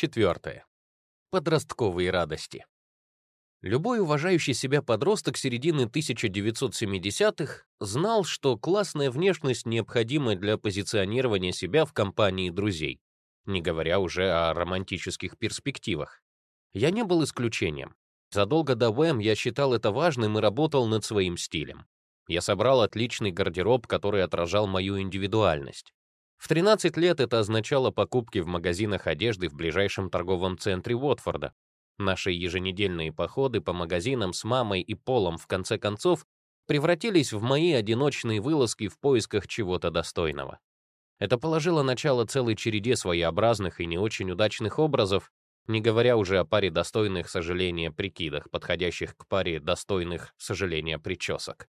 Четвертое. Подростковые радости. Любой уважающий себя подросток середины 1970-х знал, что классная внешность необходима для позиционирования себя в компании друзей, не говоря уже о романтических перспективах. Я не был исключением. Задолго до ВЭМ я считал это важным и работал над своим стилем. Я собрал отличный гардероб, который отражал мою индивидуальность. В 13 лет это означало покупки в магазинах одежды в ближайшем торговом центре Уотфорда, Наши еженедельные походы по магазинам с мамой и Полом в конце концов превратились в мои одиночные вылазки в поисках чего-то достойного. Это положило начало целой череде своеобразных и не очень удачных образов, не говоря уже о паре достойных сожаления прикидах, подходящих к паре достойных сожаления причесок.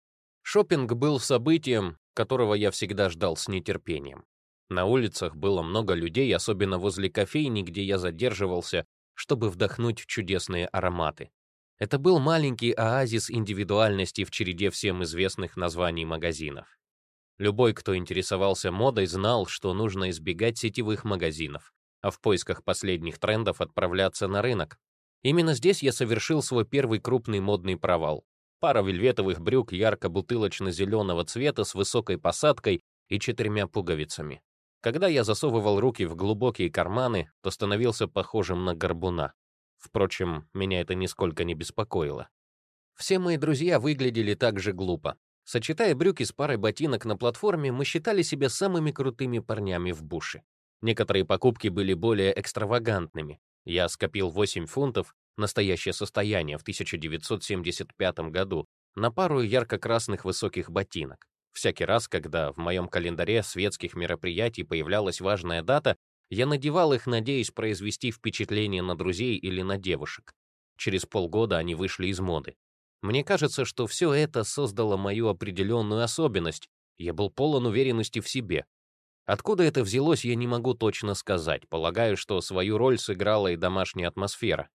Шопинг был событием, которого я всегда ждал с нетерпением. На улицах было много людей, особенно возле кофейни, где я задерживался чтобы вдохнуть чудесные ароматы. Это был маленький оазис индивидуальности в череде всем известных названий магазинов. Любой, кто интересовался модой, знал, что нужно избегать сетевых магазинов, а в поисках последних трендов отправляться на рынок. Именно здесь я совершил свой первый крупный модный провал. Пара вельветовых брюк ярко-бутылочно-зеленого цвета с высокой посадкой и четырьмя пуговицами. Когда я засовывал руки в глубокие карманы, то становился похожим на горбуна. Впрочем, меня это нисколько не беспокоило. Все мои друзья выглядели так же глупо. Сочетая брюки с парой ботинок на платформе, мы считали себя самыми крутыми парнями в буше. Некоторые покупки были более экстравагантными. Я скопил 8 фунтов, настоящее состояние в 1975 году, на пару ярко-красных высоких ботинок. Всякий раз, когда в моем календаре светских мероприятий появлялась важная дата, я надевал их, надеясь произвести впечатление на друзей или на девушек. Через полгода они вышли из моды. Мне кажется, что все это создало мою определенную особенность. Я был полон уверенности в себе. Откуда это взялось, я не могу точно сказать. Полагаю, что свою роль сыграла и домашняя атмосфера.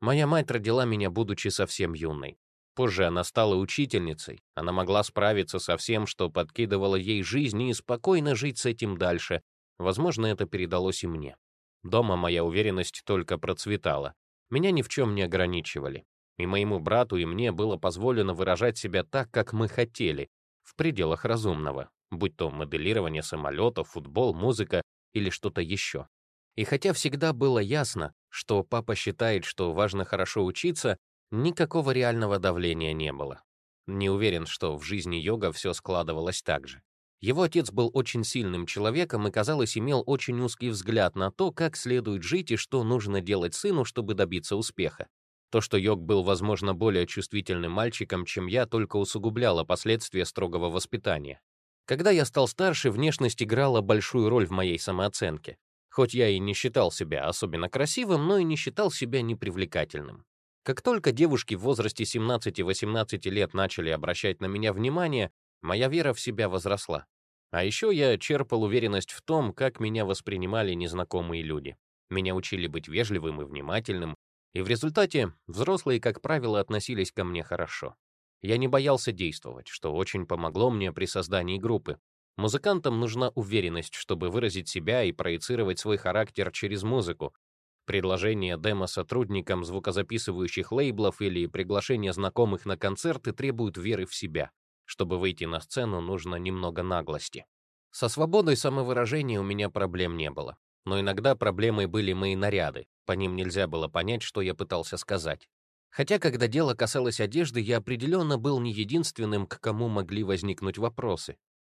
Моя мать родила меня, будучи совсем юной. Позже она стала учительницей. Она могла справиться со всем, что подкидывало ей жизнь, и спокойно жить с этим дальше. Возможно, это передалось и мне. Дома моя уверенность только процветала. Меня ни в чем не ограничивали. И моему брату, и мне было позволено выражать себя так, как мы хотели, в пределах разумного, будь то моделирование самолетов, футбол, музыка или что-то еще. И хотя всегда было ясно, что папа считает, что важно хорошо учиться, Никакого реального давления не было. Не уверен, что в жизни йога все складывалось так же. Его отец был очень сильным человеком и, казалось, имел очень узкий взгляд на то, как следует жить и что нужно делать сыну, чтобы добиться успеха. То, что Йог был, возможно, более чувствительным мальчиком, чем я, только усугубляло последствия строгого воспитания. Когда я стал старше, внешность играла большую роль в моей самооценке. Хоть я и не считал себя особенно красивым, но и не считал себя непривлекательным. Как только девушки в возрасте 17-18 лет начали обращать на меня внимание, моя вера в себя возросла. А еще я черпал уверенность в том, как меня воспринимали незнакомые люди. Меня учили быть вежливым и внимательным, и в результате взрослые, как правило, относились ко мне хорошо. Я не боялся действовать, что очень помогло мне при создании группы. Музыкантам нужна уверенность, чтобы выразить себя и проецировать свой характер через музыку, Предложение демо сотрудникам звукозаписывающих лейблов или приглашение знакомых на концерты требуют веры в себя. Чтобы выйти на сцену, нужно немного наглости. Со свободой самовыражения у меня проблем не было. Но иногда проблемой были мои наряды. По ним нельзя было понять, что я пытался сказать. Хотя, когда дело касалось одежды, я определенно был не единственным, к кому могли возникнуть вопросы.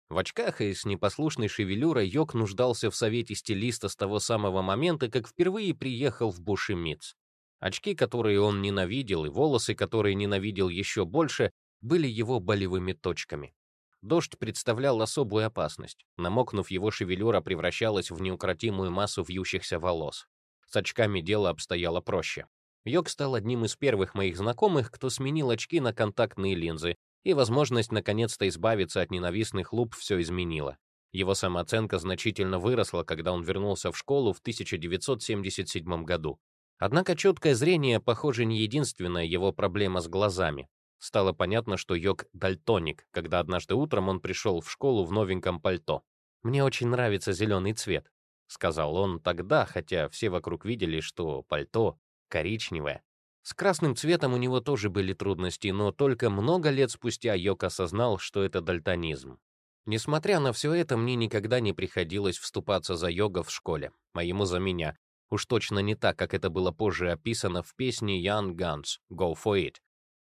В очках и с непослушной шевелюрой Йок нуждался в совете стилиста с того самого момента, как впервые приехал в Бушемиц. Очки, которые он ненавидел, и волосы, которые ненавидел еще больше, были его болевыми точками. Дождь представлял особую опасность. Намокнув, его шевелюра превращалась в неукротимую массу вьющихся волос. С очками дело обстояло проще. Йок стал одним из первых моих знакомых, кто сменил очки на контактные линзы, и возможность наконец-то избавиться от ненавистных луп все изменила. Его самооценка значительно выросла, когда он вернулся в школу в 1977 году. Однако четкое зрение, похоже, не единственная его проблема с глазами. Стало понятно, что Йог — дальтоник, когда однажды утром он пришел в школу в новеньком пальто. «Мне очень нравится зеленый цвет», — сказал он тогда, хотя все вокруг видели, что пальто коричневое. С красным цветом у него тоже были трудности, но только много лет спустя Йок осознал, что это дальтонизм. Несмотря на все это, мне никогда не приходилось вступаться за йога в школе, а ему за меня. Уж точно не так, как это было позже описано в песне Young Guns «Go for it».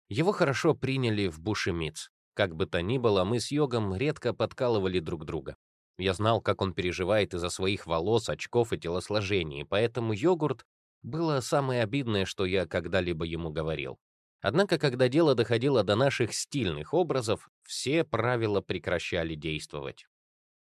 Его хорошо приняли в Бушемиц. Как бы то ни было, мы с йогом редко подкалывали друг друга. Я знал, как он переживает из-за своих волос, очков и телосложения, поэтому йогурт было самое обидное, что я когда-либо ему говорил. Однако, когда дело доходило до наших стильных образов, все правила прекращали действовать.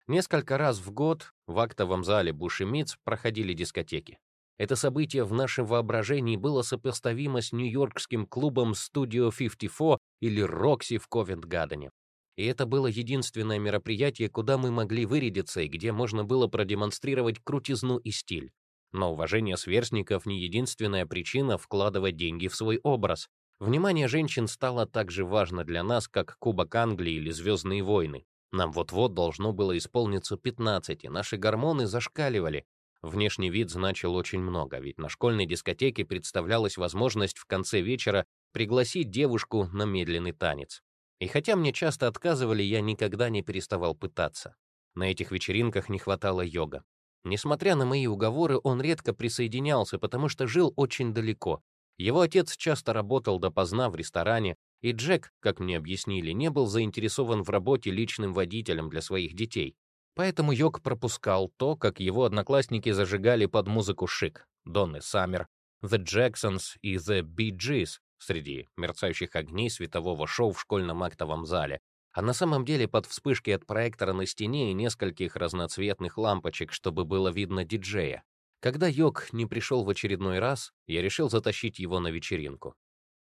Несколько раз в год в актовом зале Бушемиц проходили дискотеки. Это событие в нашем воображении было сопоставимо с нью-йоркским клубом Studio 54 или Roxy в Ковент-Гардене. И это было единственное мероприятие, куда мы могли вырядиться и где можно было продемонстрировать крутизну и стиль. Но уважение сверстников не единственная причина вкладывать деньги в свой образ. Внимание женщин стало так же важно для нас, как Кубок Англии или Звездные войны. Нам вот-вот должно было исполниться 15, и наши гормоны зашкаливали. Внешний вид значил очень много, ведь на школьной дискотеке представлялась возможность в конце вечера пригласить девушку на медленный танец. И хотя мне часто отказывали, я никогда не переставал пытаться. На этих вечеринках не хватало йога. Несмотря на мои уговоры, он редко присоединялся, потому что жил очень далеко. Его отец часто работал допоздна в ресторане, и Джек, как мне объяснили, не был заинтересован в работе личным водителем для своих детей. Поэтому Йог пропускал то, как его одноклассники зажигали под музыку шик, Донны Саммер, The Jacksons и The Bee Gees среди мерцающих огней светового шоу в школьном актовом зале, а на самом деле под вспышки от проектора на стене и нескольких разноцветных лампочек, чтобы было видно диджея. Когда Йог не пришел в очередной раз, я решил затащить его на вечеринку.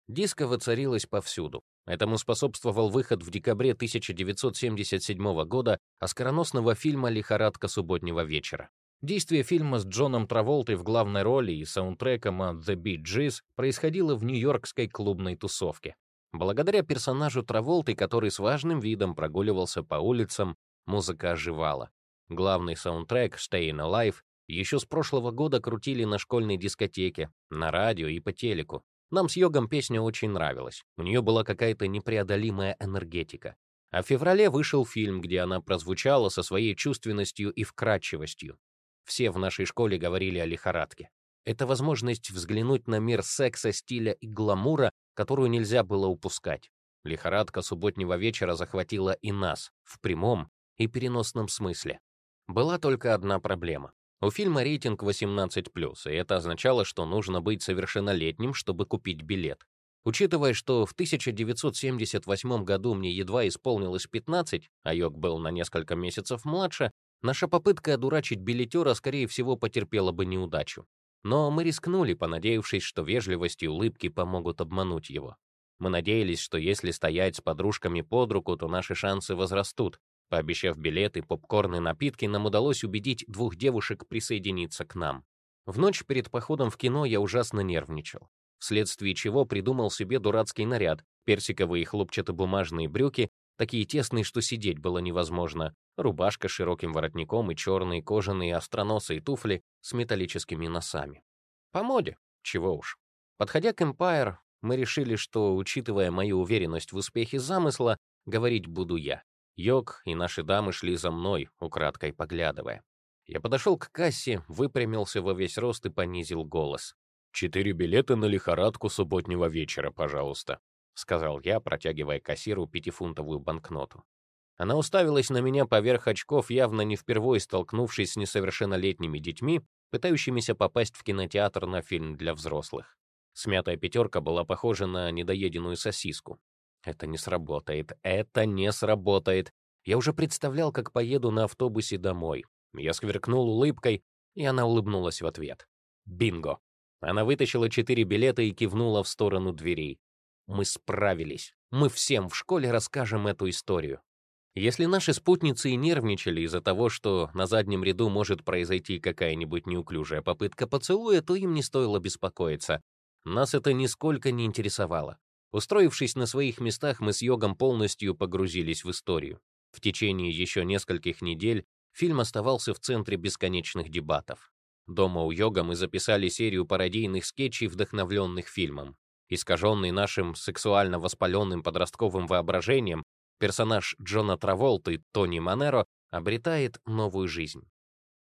Диско воцарилось повсюду. Этому способствовал выход в декабре 1977 года оскароносного фильма «Лихорадка субботнего вечера». Действие фильма с Джоном Траволтой в главной роли и саундтреком от The Bee Gees происходило в нью-йоркской клубной тусовке. Благодаря персонажу Траволты, который с важным видом прогуливался по улицам, музыка оживала. Главный саундтрек «Stayin' Alive» еще с прошлого года крутили на школьной дискотеке, на радио и по телеку. Нам с Йогом песня очень нравилась. У нее была какая-то непреодолимая энергетика. А в феврале вышел фильм, где она прозвучала со своей чувственностью и вкрадчивостью. Все в нашей школе говорили о лихорадке. Это возможность взглянуть на мир секса, стиля и гламура, которую нельзя было упускать. Лихорадка субботнего вечера захватила и нас, в прямом и переносном смысле. Была только одна проблема. У фильма рейтинг 18+, и это означало, что нужно быть совершеннолетним, чтобы купить билет. Учитывая, что в 1978 году мне едва исполнилось 15, а Йог был на несколько месяцев младше, наша попытка одурачить билетера, скорее всего, потерпела бы неудачу. Но мы рискнули, понадеявшись, что вежливость и улыбки помогут обмануть его. Мы надеялись, что если стоять с подружками под руку, то наши шансы возрастут. Пообещав билеты, попкорн и напитки, нам удалось убедить двух девушек присоединиться к нам. В ночь перед походом в кино я ужасно нервничал, вследствие чего придумал себе дурацкий наряд, персиковые хлопчатобумажные брюки, такие тесные, что сидеть было невозможно, рубашка с широким воротником и черные кожаные остроносые туфли с металлическими носами. По моде, чего уж. Подходя к Empire, мы решили, что, учитывая мою уверенность в успехе замысла, говорить буду я. Йог и наши дамы шли за мной, украдкой поглядывая. Я подошел к кассе, выпрямился во весь рост и понизил голос. «Четыре билета на лихорадку субботнего вечера, пожалуйста», — сказал я, протягивая кассиру пятифунтовую банкноту. Она уставилась на меня поверх очков, явно не впервые столкнувшись с несовершеннолетними детьми, пытающимися попасть в кинотеатр на фильм для взрослых. Смятая пятерка была похожа на недоеденную сосиску. Это не сработает, это не сработает. Я уже представлял, как поеду на автобусе домой. Я сверкнул улыбкой, и она улыбнулась в ответ. Бинго! Она вытащила четыре билета и кивнула в сторону дверей. Мы справились. Мы всем в школе расскажем эту историю. Если наши спутницы и нервничали из-за того, что на заднем ряду может произойти какая-нибудь неуклюжая попытка поцелуя, то им не стоило беспокоиться. Нас это нисколько не интересовало. Устроившись на своих местах, мы с Йогом полностью погрузились в историю. В течение еще нескольких недель фильм оставался в центре бесконечных дебатов. Дома у Йога мы записали серию пародийных скетчей, вдохновленных фильмом. Искаженный нашим сексуально воспаленным подростковым воображением, персонаж Джона Траволты, Тони Манеро, обретает новую жизнь.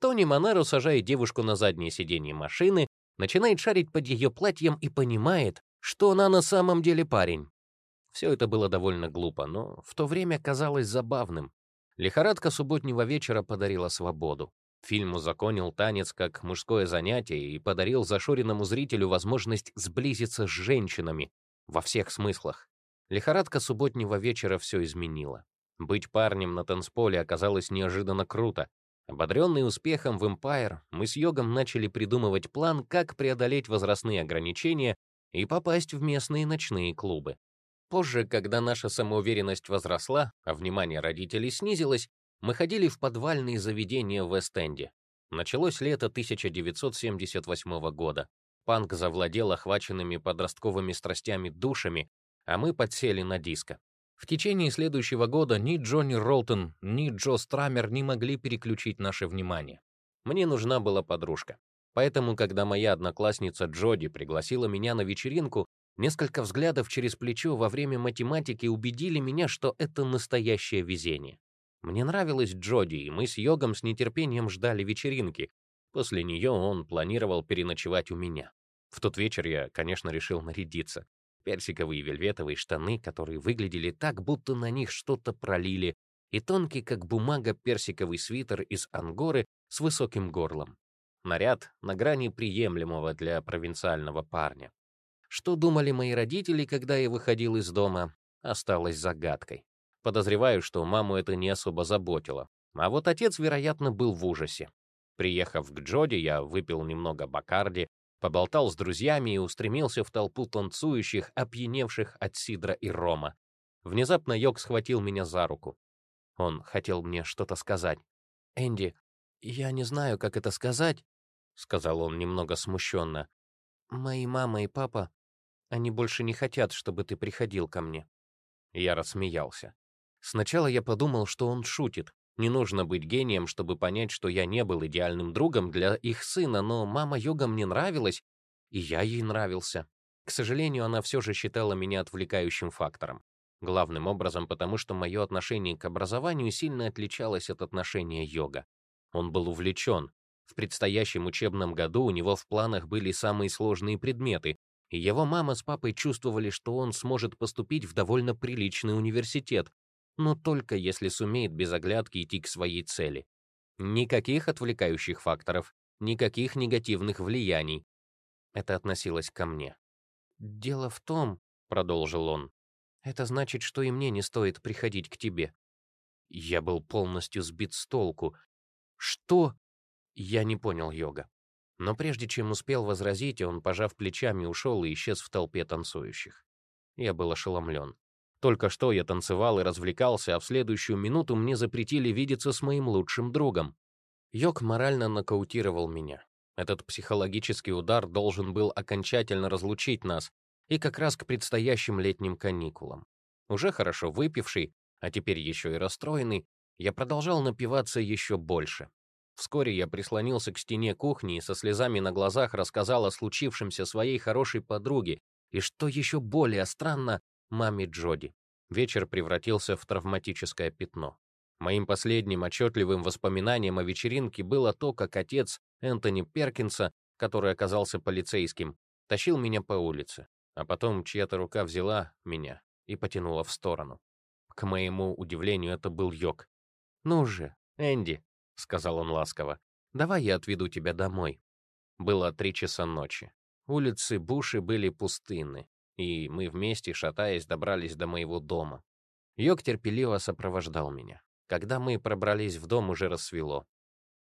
Тони Манеро сажает девушку на заднее сиденье машины, начинает шарить под ее платьем и понимает, что она на самом деле парень. Все это было довольно глупо, но в то время казалось забавным. Лихорадка субботнего вечера подарила свободу. Фильм узаконил танец как мужское занятие и подарил зашоренному зрителю возможность сблизиться с женщинами во всех смыслах. Лихорадка субботнего вечера все изменила. Быть парнем на танцполе оказалось неожиданно круто. Ободренный успехом в Empire, мы с Йогом начали придумывать план, как преодолеть возрастные ограничения и попасть в местные ночные клубы. Позже, когда наша самоуверенность возросла, а внимание родителей снизилось, мы ходили в подвальные заведения в Вест-Энде. Началось лето 1978 года. Панк завладел охваченными подростковыми страстями душами, а мы подсели на диско. В течение следующего года ни Джонни Ролтон, ни Джо Страмер не могли переключить наше внимание. Мне нужна была подружка. Поэтому, когда моя одноклассница Джоди пригласила меня на вечеринку, несколько взглядов через плечо во время математики убедили меня, что это настоящее везение. Мне нравилась Джоди, и мы с Йогом с нетерпением ждали вечеринки. После нее он планировал переночевать у меня. В тот вечер я, конечно, решил нарядиться. Персиковые вельветовые штаны, которые выглядели так, будто на них что-то пролили, и тонкий, как бумага, персиковый свитер из ангоры с высоким горлом. Наряд на грани приемлемого для провинциального парня. Что думали мои родители, когда я выходил из дома, осталось загадкой. Подозреваю, что маму это не особо заботило. А вот отец, вероятно, был в ужасе. Приехав к Джоди, я выпил немного бакарди, поболтал с друзьями и устремился в толпу танцующих, опьяневших от сидра и рома. Внезапно Йог схватил меня за руку. Он хотел мне что-то сказать. «Энди, я не знаю, как это сказать», — сказал он немного смущенно. «Мои мама и папа, они больше не хотят, чтобы ты приходил ко мне». Я рассмеялся. Сначала я подумал, что он шутит. Не нужно быть гением, чтобы понять, что я не был идеальным другом для их сына, но мама Йога мне нравилась, и я ей нравился. К сожалению, она все же считала меня отвлекающим фактором. Главным образом потому, что мое отношение к образованию сильно отличалось от отношения Йога. Он был увлечен. В предстоящем учебном году у него в планах были самые сложные предметы, и его мама с папой чувствовали, что он сможет поступить в довольно приличный университет, но только если сумеет без оглядки идти к своей цели. Никаких отвлекающих факторов, никаких негативных влияний. Это относилось ко мне. «Дело в том», — продолжил он, — «это значит, что и мне не стоит приходить к тебе». Я был полностью сбит с толку. «Что?» Я не понял йога. Но прежде чем успел возразить, он, пожав плечами, ушел и исчез в толпе танцующих. Я был ошеломлен. Только что я танцевал и развлекался, а в следующую минуту мне запретили видеться с моим лучшим другом. Йог морально нокаутировал меня. Этот психологический удар должен был окончательно разлучить нас, и как раз к предстоящим летним каникулам. Уже хорошо выпивший, а теперь еще и расстроенный, я продолжал напиваться еще больше. Вскоре я прислонился к стене кухни и со слезами на глазах рассказал о случившемся своей хорошей подруге, и, что еще более странно, маме Джоди. Вечер превратился в травматическое пятно. Моим последним отчетливым воспоминанием о вечеринке было то, как отец Энтони Перкинса, который оказался полицейским, тащил меня по улице, а потом чья-то рука взяла меня и потянула в сторону. К моему удивлению, это был Йог. «Ну же, Энди», — сказал он ласково, — «давай я отведу тебя домой». Было три часа ночи. Улицы Буши были пустынны и мы вместе, шатаясь, добрались до моего дома. Йог терпеливо сопровождал меня. Когда мы пробрались в дом, уже рассвело.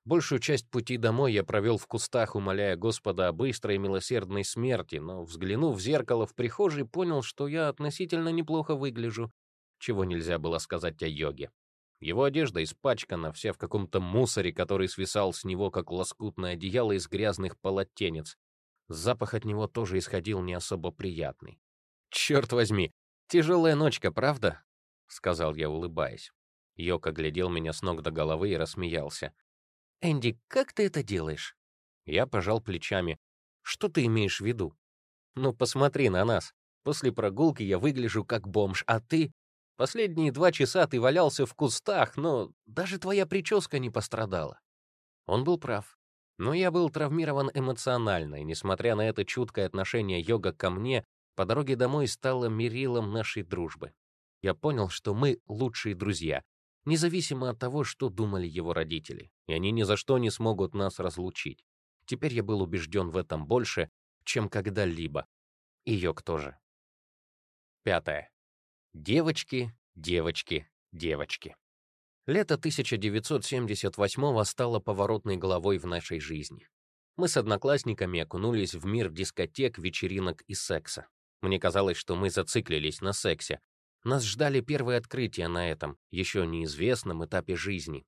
Большую часть пути домой я провел в кустах, умоляя Господа о быстрой и милосердной смерти, но, взглянув в зеркало в прихожей, понял, что я относительно неплохо выгляжу, чего нельзя было сказать о йоге. Его одежда испачкана, вся в каком-то мусоре, который свисал с него, как лоскутное одеяло из грязных полотенец. Запах от него тоже исходил не особо приятный. «Черт возьми, тяжелая ночка, правда?» — сказал я, улыбаясь. Йока глядел меня с ног до головы и рассмеялся. «Энди, как ты это делаешь?» Я пожал плечами. «Что ты имеешь в виду?» «Ну, посмотри на нас. После прогулки я выгляжу как бомж, а ты... Последние два часа ты валялся в кустах, но даже твоя прическа не пострадала». Он был прав. Но я был травмирован эмоционально, и, несмотря на это чуткое отношение йога ко мне, по дороге домой стало мерилом нашей дружбы. Я понял, что мы лучшие друзья, независимо от того, что думали его родители, и они ни за что не смогут нас разлучить. Теперь я был убежден в этом больше, чем когда-либо. И Йог тоже. Пятое. Девочки, девочки, девочки. Лето 1978 стало поворотной головой в нашей жизни. Мы с одноклассниками окунулись в мир дискотек, вечеринок и секса. Мне казалось, что мы зациклились на сексе. Нас ждали первые открытия на этом, еще неизвестном этапе жизни.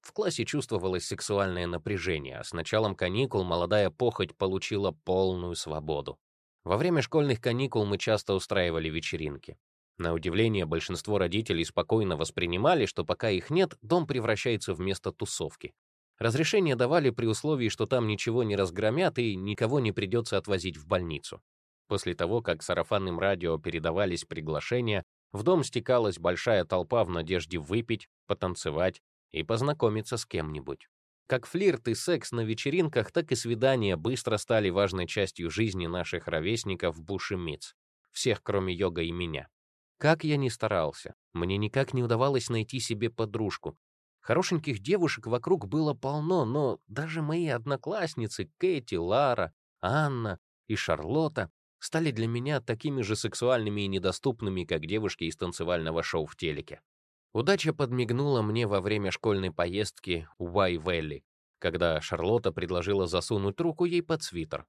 В классе чувствовалось сексуальное напряжение, а с началом каникул молодая похоть получила полную свободу. Во время школьных каникул мы часто устраивали вечеринки. На удивление, большинство родителей спокойно воспринимали, что пока их нет, дом превращается в место тусовки. Разрешение давали при условии, что там ничего не разгромят и никого не придется отвозить в больницу. После того, как сарафанным радио передавались приглашения, в дом стекалась большая толпа в надежде выпить, потанцевать и познакомиться с кем-нибудь. Как флирт и секс на вечеринках, так и свидания быстро стали важной частью жизни наших ровесников Буш и Митц. Всех, кроме Йога и меня. Как я ни старался, мне никак не удавалось найти себе подружку. Хорошеньких девушек вокруг было полно, но даже мои одноклассницы Кэти, Лара, Анна и Шарлотта стали для меня такими же сексуальными и недоступными, как девушки из танцевального шоу в телеке. Удача подмигнула мне во время школьной поездки в Уай-Вэлли, когда Шарлотта предложила засунуть руку ей под свитер.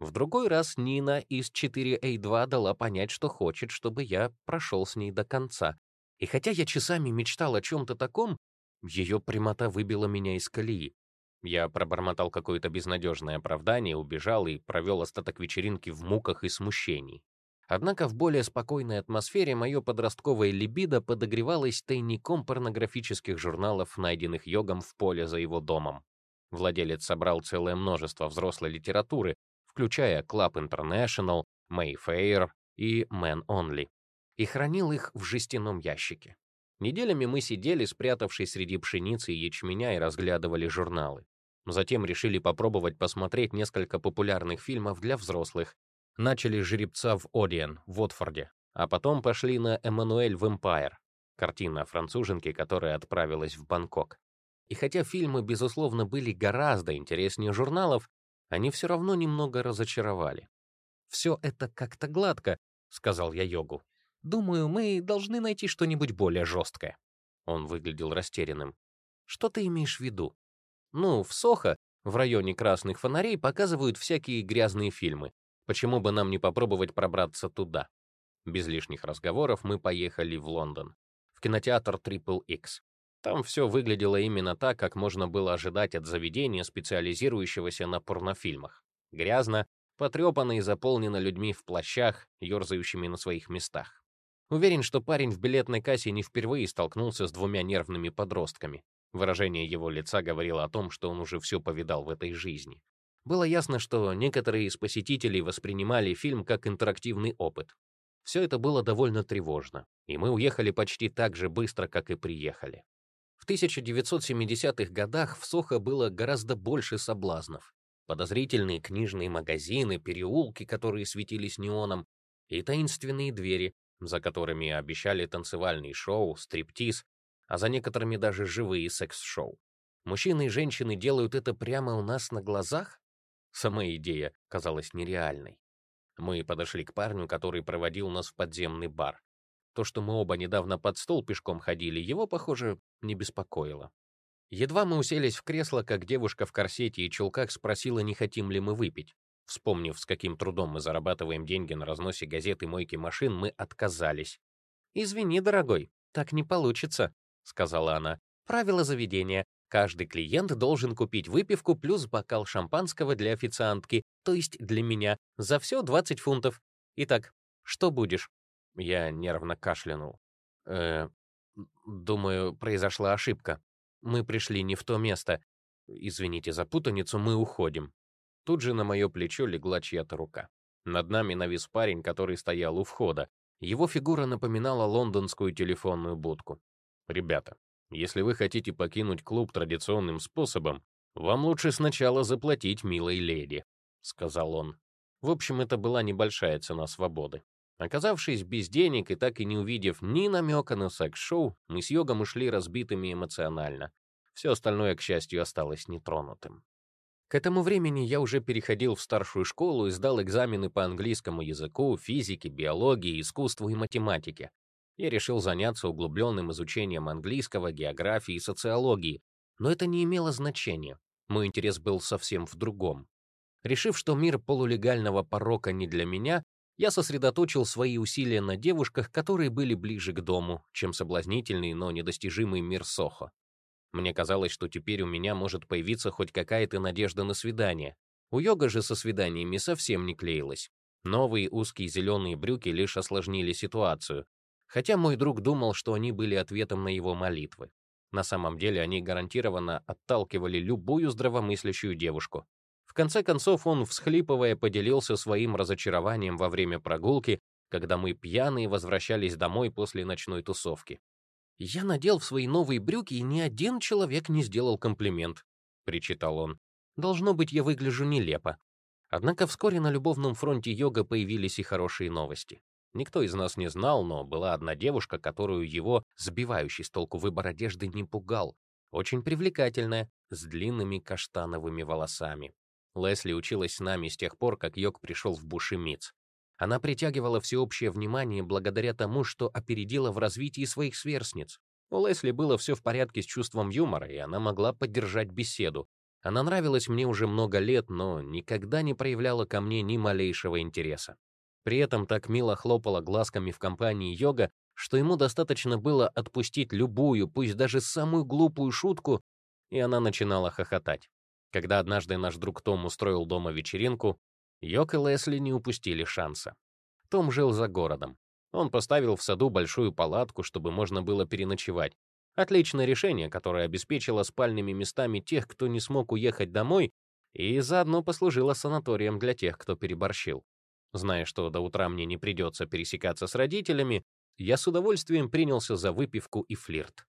В другой раз Нина из 4A2 дала понять, что хочет, чтобы я прошел с ней до конца. И хотя я часами мечтал о чем-то таком, ее прямота выбила меня из колеи. Я пробормотал какое-то безнадежное оправдание, убежал и провел остаток вечеринки в муках и смущении. Однако в более спокойной атмосфере мое подростковое либидо подогревалось тайником порнографических журналов, найденных йогом в поле за его домом. Владелец собрал целое множество взрослой литературы, включая Club International, Mayfair и Man Only, и хранил их в жестяном ящике. Неделями мы сидели, спрятавшись среди пшеницы и ячменя, и разглядывали журналы. Затем решили попробовать посмотреть несколько популярных фильмов для взрослых. Начали «Жеребца в Одиен» в Уотфорде, а потом пошли на «Эммануэль в Эмпайр», картина француженки, которая отправилась в Бангкок. И хотя фильмы, безусловно, были гораздо интереснее журналов, они все равно немного разочаровали. «Все это как-то гладко», — сказал я йогу. «Думаю, мы должны найти что-нибудь более жесткое». Он выглядел растерянным. «Что ты имеешь в виду?» «Ну, в Сохо, в районе красных фонарей, показывают всякие грязные фильмы. Почему бы нам не попробовать пробраться туда?» Без лишних разговоров мы поехали в Лондон, в кинотеатр Triple X. Там все выглядело именно так, как можно было ожидать от заведения, специализирующегося на порнофильмах. Грязно, потрепано и заполнено людьми в плащах, ерзающими на своих местах. Уверен, что парень в билетной кассе не впервые столкнулся с двумя нервными подростками. Выражение его лица говорило о том, что он уже все повидал в этой жизни. Было ясно, что некоторые из посетителей воспринимали фильм как интерактивный опыт. Все это было довольно тревожно, и мы уехали почти так же быстро, как и приехали. В 1970-х годах в Сохо было гораздо больше соблазнов. Подозрительные книжные магазины, переулки, которые светились неоном, и таинственные двери, за которыми обещали танцевальные шоу, стриптиз, а за некоторыми даже живые секс-шоу. Мужчины и женщины делают это прямо у нас на глазах? Сама идея казалась нереальной. Мы подошли к парню, который проводил нас в подземный бар. То, что мы оба недавно под стол пешком ходили, его, похоже, не беспокоило. Едва мы уселись в кресло, как девушка в корсете и чулках спросила, не хотим ли мы выпить. Вспомнив, с каким трудом мы зарабатываем деньги на разносе газет и мойке машин, мы отказались. «Извини, дорогой, так не получится», — сказала она. «Правило заведения. Каждый клиент должен купить выпивку плюс бокал шампанского для официантки, то есть для меня, за все 20 фунтов. Итак, что будешь?» Я нервно кашлянул. Э, думаю, произошла ошибка. Мы пришли не в то место. Извините за путаницу, мы уходим. Тут же на мое плечо легла чья-то рука. Над нами навис парень, который стоял у входа. Его фигура напоминала лондонскую телефонную будку. «Ребята, если вы хотите покинуть клуб традиционным способом, вам лучше сначала заплатить милой леди», — сказал он. В общем, это была небольшая цена свободы. Оказавшись без денег и так и не увидев ни намека на секс-шоу, мы с Йогом ушли разбитыми эмоционально. Все остальное, к счастью, осталось нетронутым. К этому времени я уже переходил в старшую школу и сдал экзамены по английскому языку, физике, биологии, искусству и математике. Я решил заняться углубленным изучением английского, географии и социологии, но это не имело значения. Мой интерес был совсем в другом. Решив, что мир полулегального порока не для меня, я сосредоточил свои усилия на девушках, которые были ближе к дому, чем соблазнительный, но недостижимый мир Сохо. Мне казалось, что теперь у меня может появиться хоть какая-то надежда на свидание. У йога же со свиданиями совсем не клеилось. Новые узкие зеленые брюки лишь осложнили ситуацию, хотя мой друг думал, что они были ответом на его молитвы. На самом деле они гарантированно отталкивали любую здравомыслящую девушку. В конце концов он, всхлипывая, поделился своим разочарованием во время прогулки, когда мы пьяные возвращались домой после ночной тусовки. «Я надел в свои новые брюки, и ни один человек не сделал комплимент», — причитал он. «Должно быть, я выгляжу нелепо». Однако вскоре на любовном фронте йога появились и хорошие новости. Никто из нас не знал, но была одна девушка, которую его сбивающий с толку выбор одежды не пугал. Очень привлекательная, с длинными каштановыми волосами. Лесли училась с нами с тех пор, как йог пришел в Бушемиц. Она притягивала всеобщее внимание благодаря тому, что опередила в развитии своих сверстниц. У Лесли было все в порядке с чувством юмора, и она могла поддержать беседу. Она нравилась мне уже много лет, но никогда не проявляла ко мне ни малейшего интереса. При этом так мило хлопала глазками в компании йога, что ему достаточно было отпустить любую, пусть даже самую глупую шутку, и она начинала хохотать. Когда однажды наш друг Том устроил дома вечеринку, Йок и Лесли не упустили шанса. Том жил за городом. Он поставил в саду большую палатку, чтобы можно было переночевать. Отличное решение, которое обеспечило спальными местами тех, кто не смог уехать домой, и заодно послужило санаторием для тех, кто переборщил. Зная, что до утра мне не придется пересекаться с родителями, я с удовольствием принялся за выпивку и флирт.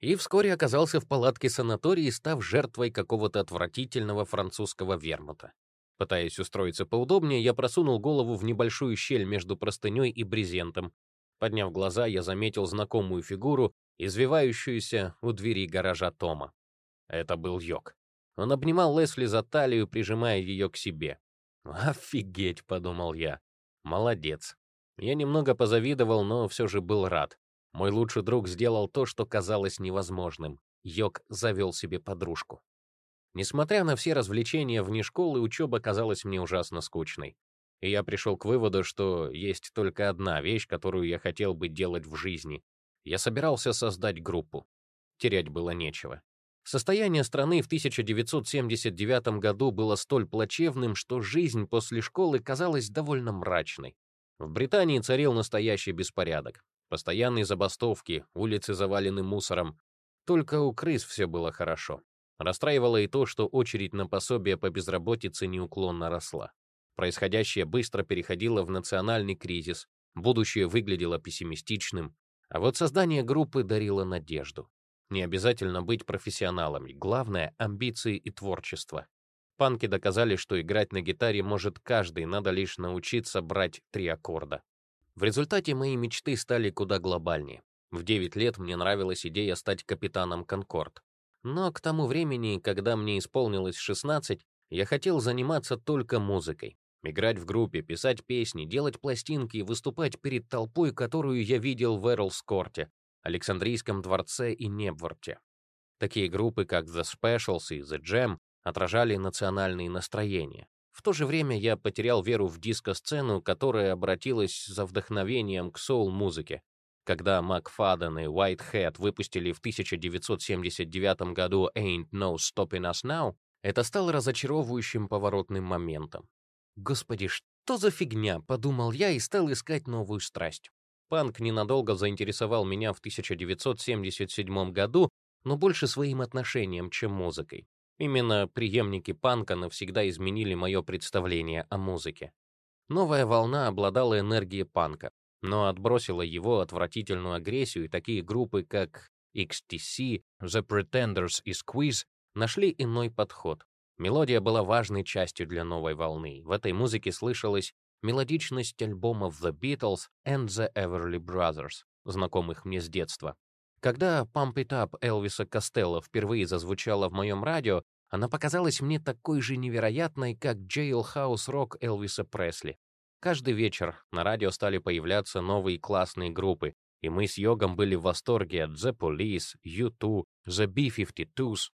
И вскоре оказался в палатке санатории, став жертвой какого-то отвратительного французского вермута. Пытаясь устроиться поудобнее, я просунул голову в небольшую щель между простыней и брезентом. Подняв глаза, я заметил знакомую фигуру, извивающуюся у двери гаража Тома. Это был Йок. Он обнимал Лесли за талию, прижимая ее к себе. «Офигеть!» — подумал я. «Молодец». Я немного позавидовал, но все же был рад. Мой лучший друг сделал то, что казалось невозможным. Йок завел себе подружку. Несмотря на все развлечения вне школы, учеба казалась мне ужасно скучной. И я пришел к выводу, что есть только одна вещь, которую я хотел бы делать в жизни. Я собирался создать группу. Терять было нечего. Состояние страны в 1979 году было столь плачевным, что жизнь после школы казалась довольно мрачной. В Британии царил настоящий беспорядок. Постоянные забастовки, улицы завалены мусором. Только у крыс все было хорошо. Расстраивало и то, что очередь на пособие по безработице неуклонно росла. Происходящее быстро переходило в национальный кризис, будущее выглядело пессимистичным, а вот создание группы дарило надежду. Не обязательно быть профессионалами, главное — амбиции и творчество. Панки доказали, что играть на гитаре может каждый, надо лишь научиться брать три аккорда. В результате мои мечты стали куда глобальнее. В 9 лет мне нравилась идея стать капитаном «Конкорд». Но к тому времени, когда мне исполнилось 16, я хотел заниматься только музыкой. Играть в группе, писать песни, делать пластинки и выступать перед толпой, которую я видел в Эрлскорте, Александрийском дворце и Небворте. Такие группы, как The Specials и The Jam, отражали национальные настроения. В то же время я потерял веру в диско-сцену, которая обратилась за вдохновением к соул-музыке, когда Макфаден и Whitehead выпустили в 1979 году Ain't No Stopping Us Now, это стало разочаровывающим поворотным моментом. «Господи, что за фигня?» — подумал я и стал искать новую страсть. Панк ненадолго заинтересовал меня в 1977 году, но больше своим отношением, чем музыкой. Именно преемники панка навсегда изменили мое представление о музыке. Новая волна обладала энергией панка, но отбросила его отвратительную агрессию, и такие группы, как XTC, The Pretenders и Squeeze нашли иной подход. Мелодия была важной частью для новой волны. В этой музыке слышалась мелодичность альбомов The Beatles and The Everly Brothers, знакомых мне с детства. Когда Pump It Up Элвиса Костелло впервые зазвучала в моем радио, она показалась мне такой же невероятной, как Jailhouse Rock Элвиса Пресли. Каждый вечер на радио стали появляться новые классные группы, и мы с Йогом были в восторге от The Police, U2, The B-52s.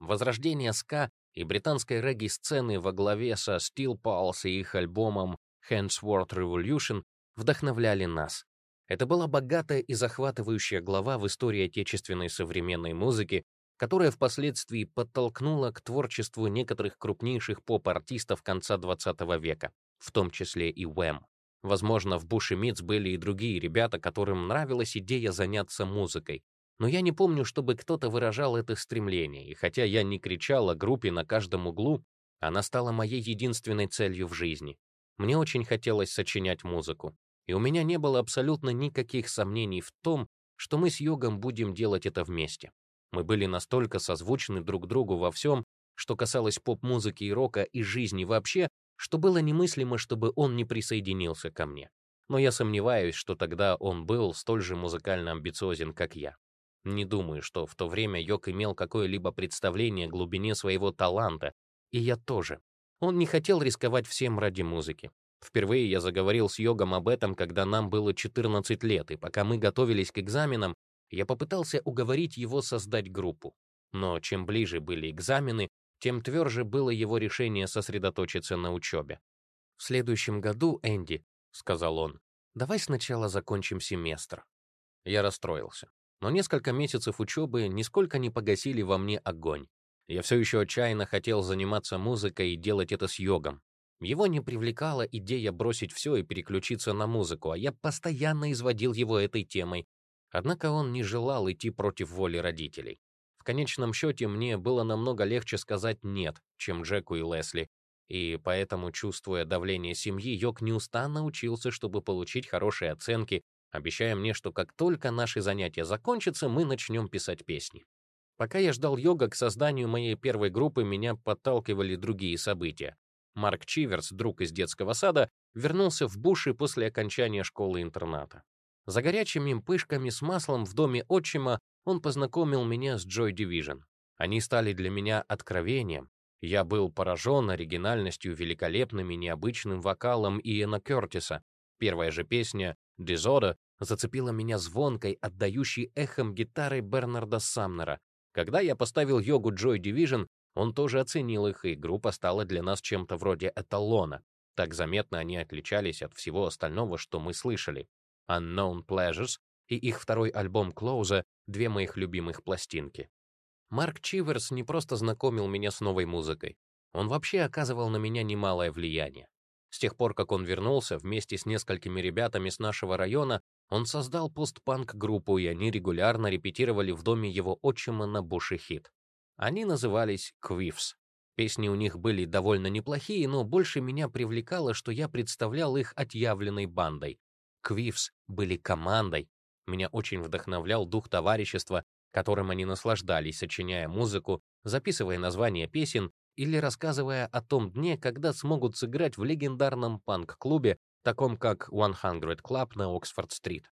Возрождение ска и британской регги-сцены во главе со Steel Pulse и их альбомом Handsworth Revolution вдохновляли нас. Это была богатая и захватывающая глава в истории отечественной современной музыки, которая впоследствии подтолкнула к творчеству некоторых крупнейших поп-артистов конца XX века, в том числе и Wham. Возможно, в Буш и Митц были и другие ребята, которым нравилась идея заняться музыкой. Но я не помню, чтобы кто-то выражал это стремление, и хотя я не кричал о группе на каждом углу, она стала моей единственной целью в жизни. Мне очень хотелось сочинять музыку, и у меня не было абсолютно никаких сомнений в том, что мы с Йогом будем делать это вместе. Мы были настолько созвучны друг другу во всем, что касалось поп-музыки и рока и жизни вообще, что было немыслимо, чтобы он не присоединился ко мне. Но я сомневаюсь, что тогда он был столь же музыкально амбициозен, как я. Не думаю, что в то время Йок имел какое-либо представление о глубине своего таланта, и я тоже. Он не хотел рисковать всем ради музыки. Впервые я заговорил с Йогом об этом, когда нам было 14 лет, и пока мы готовились к экзаменам, я попытался уговорить его создать группу. Но чем ближе были экзамены, тем тверже было его решение сосредоточиться на учебе. «В следующем году, Энди», — сказал он, — «давай сначала закончим семестр». Я расстроился. Но несколько месяцев учебы нисколько не погасили во мне огонь. Я все еще отчаянно хотел заниматься музыкой и делать это с йогом. Его не привлекала идея бросить все и переключиться на музыку, а я постоянно изводил его этой темой. Однако он не желал идти против воли родителей. В конечном счете мне было намного легче сказать «нет», чем Джеку и Лесли, и поэтому, чувствуя давление семьи, Йог неустанно учился, чтобы получить хорошие оценки, обещая мне, что как только наши занятия закончатся, мы начнем писать песни. Пока я ждал Йога, к созданию моей первой группы меня подталкивали другие события. Марк Чиверс, друг из детского сада, вернулся в Буши после окончания школы-интерната. За горячими пышками с маслом в доме отчима он познакомил меня с Joy Division. Они стали для меня откровением. Я был поражен оригинальностью, великолепным и необычным вокалом Иэна Кертиса. Первая же песня «Disorder» зацепила меня звонкой, отдающей эхом гитары Бернарда Самнера. Когда я поставил йогу Joy Division, он тоже оценил их, и группа стала для нас чем-то вроде эталона. Так заметно они отличались от всего остального, что мы слышали. Unknown Pleasures и их второй альбом Close — две моих любимых пластинки. Марк Чиверс не просто знакомил меня с новой музыкой, он вообще оказывал на меня немалое влияние. С тех пор, как он вернулся, вместе с несколькими ребятами с нашего района, он создал постпанк-группу, и они регулярно репетировали в доме его отчима на Буши-хит. Они назывались «Квифс». Песни у них были довольно неплохие, но больше меня привлекало, что я представлял их отъявленной бандой. Квифс были командой, меня очень вдохновлял дух товарищества, которым они наслаждались, сочиняя музыку, записывая названия песен или рассказывая о том дне, когда смогут сыграть в легендарном панк-клубе, таком как One Hundred Club на Оксфорд-стрит.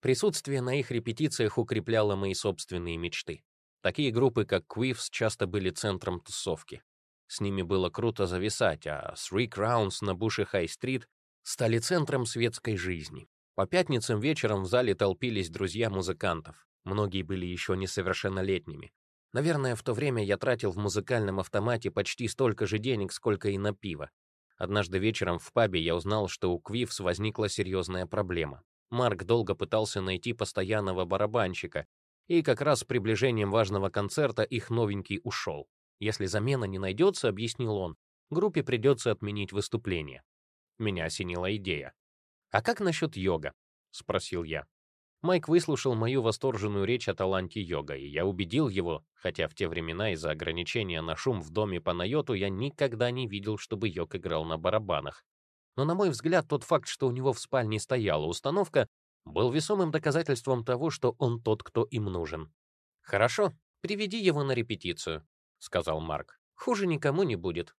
Присутствие на их репетициях укрепляло мои собственные мечты. Такие группы, как Queefs, часто были центром тусовки. С ними было круто зависать, а Three Crowns на Буше Хай-стрит стали центром светской жизни. По пятницам вечером в зале толпились друзья музыкантов. Многие были еще несовершеннолетними. Наверное, в то время я тратил в музыкальном автомате почти столько же денег, сколько и на пиво. Однажды вечером в пабе я узнал, что у Квивс возникла серьезная проблема. Марк долго пытался найти постоянного барабанщика, и как раз с приближением важного концерта их новенький ушел. Если замена не найдется, объяснил он, группе придется отменить выступление. Меня осенила идея. «А как насчет йога?» — спросил я. Майк выслушал мою восторженную речь о таланте йога, и я убедил его, хотя в те времена из-за ограничения на шум в доме по Найоту я никогда не видел, чтобы йог играл на барабанах. Но, на мой взгляд, тот факт, что у него в спальне стояла установка, был весомым доказательством того, что он тот, кто им нужен. «Хорошо, приведи его на репетицию», — сказал Марк. «Хуже никому не будет».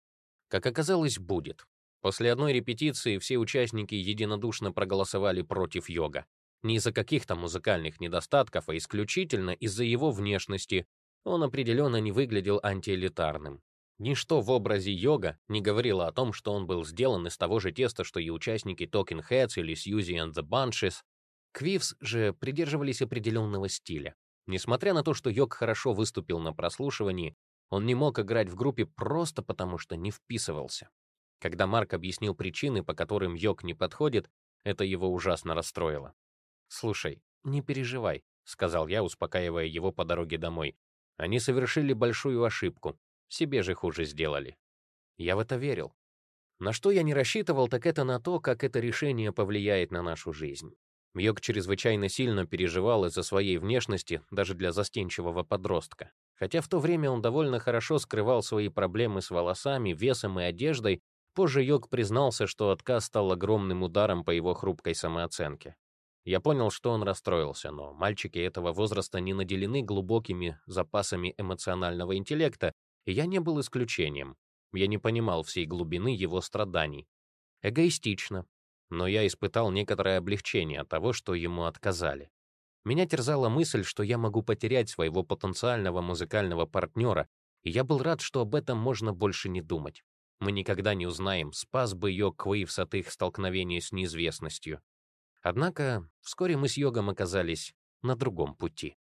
Как оказалось, будет. После одной репетиции все участники единодушно проголосовали против йога. Не из-за каких-то музыкальных недостатков, а исключительно из-за его внешности. Он определенно не выглядел антиэлитарным. Ничто в образе йога не говорило о том, что он был сделан из того же теста, что и участники Talking Heads или Suzy and the Bunches. Квивс же придерживались определенного стиля. Несмотря на то, что йог хорошо выступил на прослушивании, он не мог играть в группе просто потому, что не вписывался. Когда Марк объяснил причины, по которым йог не подходит, это его ужасно расстроило. «Слушай, не переживай», — сказал я, успокаивая его по дороге домой. «Они совершили большую ошибку. Себе же хуже сделали». Я в это верил. На что я не рассчитывал, так это на то, как это решение повлияет на нашу жизнь. Йог чрезвычайно сильно переживал из-за своей внешности, даже для застенчивого подростка. Хотя в то время он довольно хорошо скрывал свои проблемы с волосами, весом и одеждой, позже Йог признался, что отказ стал огромным ударом по его хрупкой самооценке. Я понял, что он расстроился, но мальчики этого возраста не наделены глубокими запасами эмоционального интеллекта, и я не был исключением. Я не понимал всей глубины его страданий. Эгоистично, но я испытал некоторое облегчение от того, что ему отказали. Меня терзала мысль, что я могу потерять своего потенциального музыкального партнера, и я был рад, что об этом можно больше не думать. Мы никогда не узнаем, спас бы ее Квейвс от их столкновения с неизвестностью. Однако вскоре мы с Йогом оказались на другом пути.